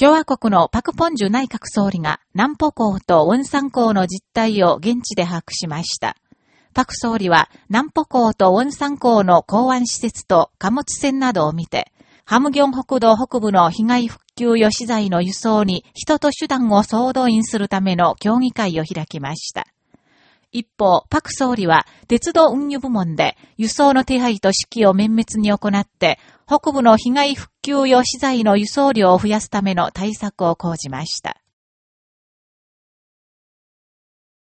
共和国のパクポンジュ内閣総理が南浦港と温山港の実態を現地で把握しました。パク総理は南浦港と温山港の港湾施設と貨物船などを見て、ハムギョン北道北部の被害復旧与資材の輸送に人と手段を総動員するための協議会を開きました。一方、パク総理は鉄道運輸部門で輸送の手配と指揮を綿密に行って、北部の被害復給用資材の輸送量を増やすための対策を講じました。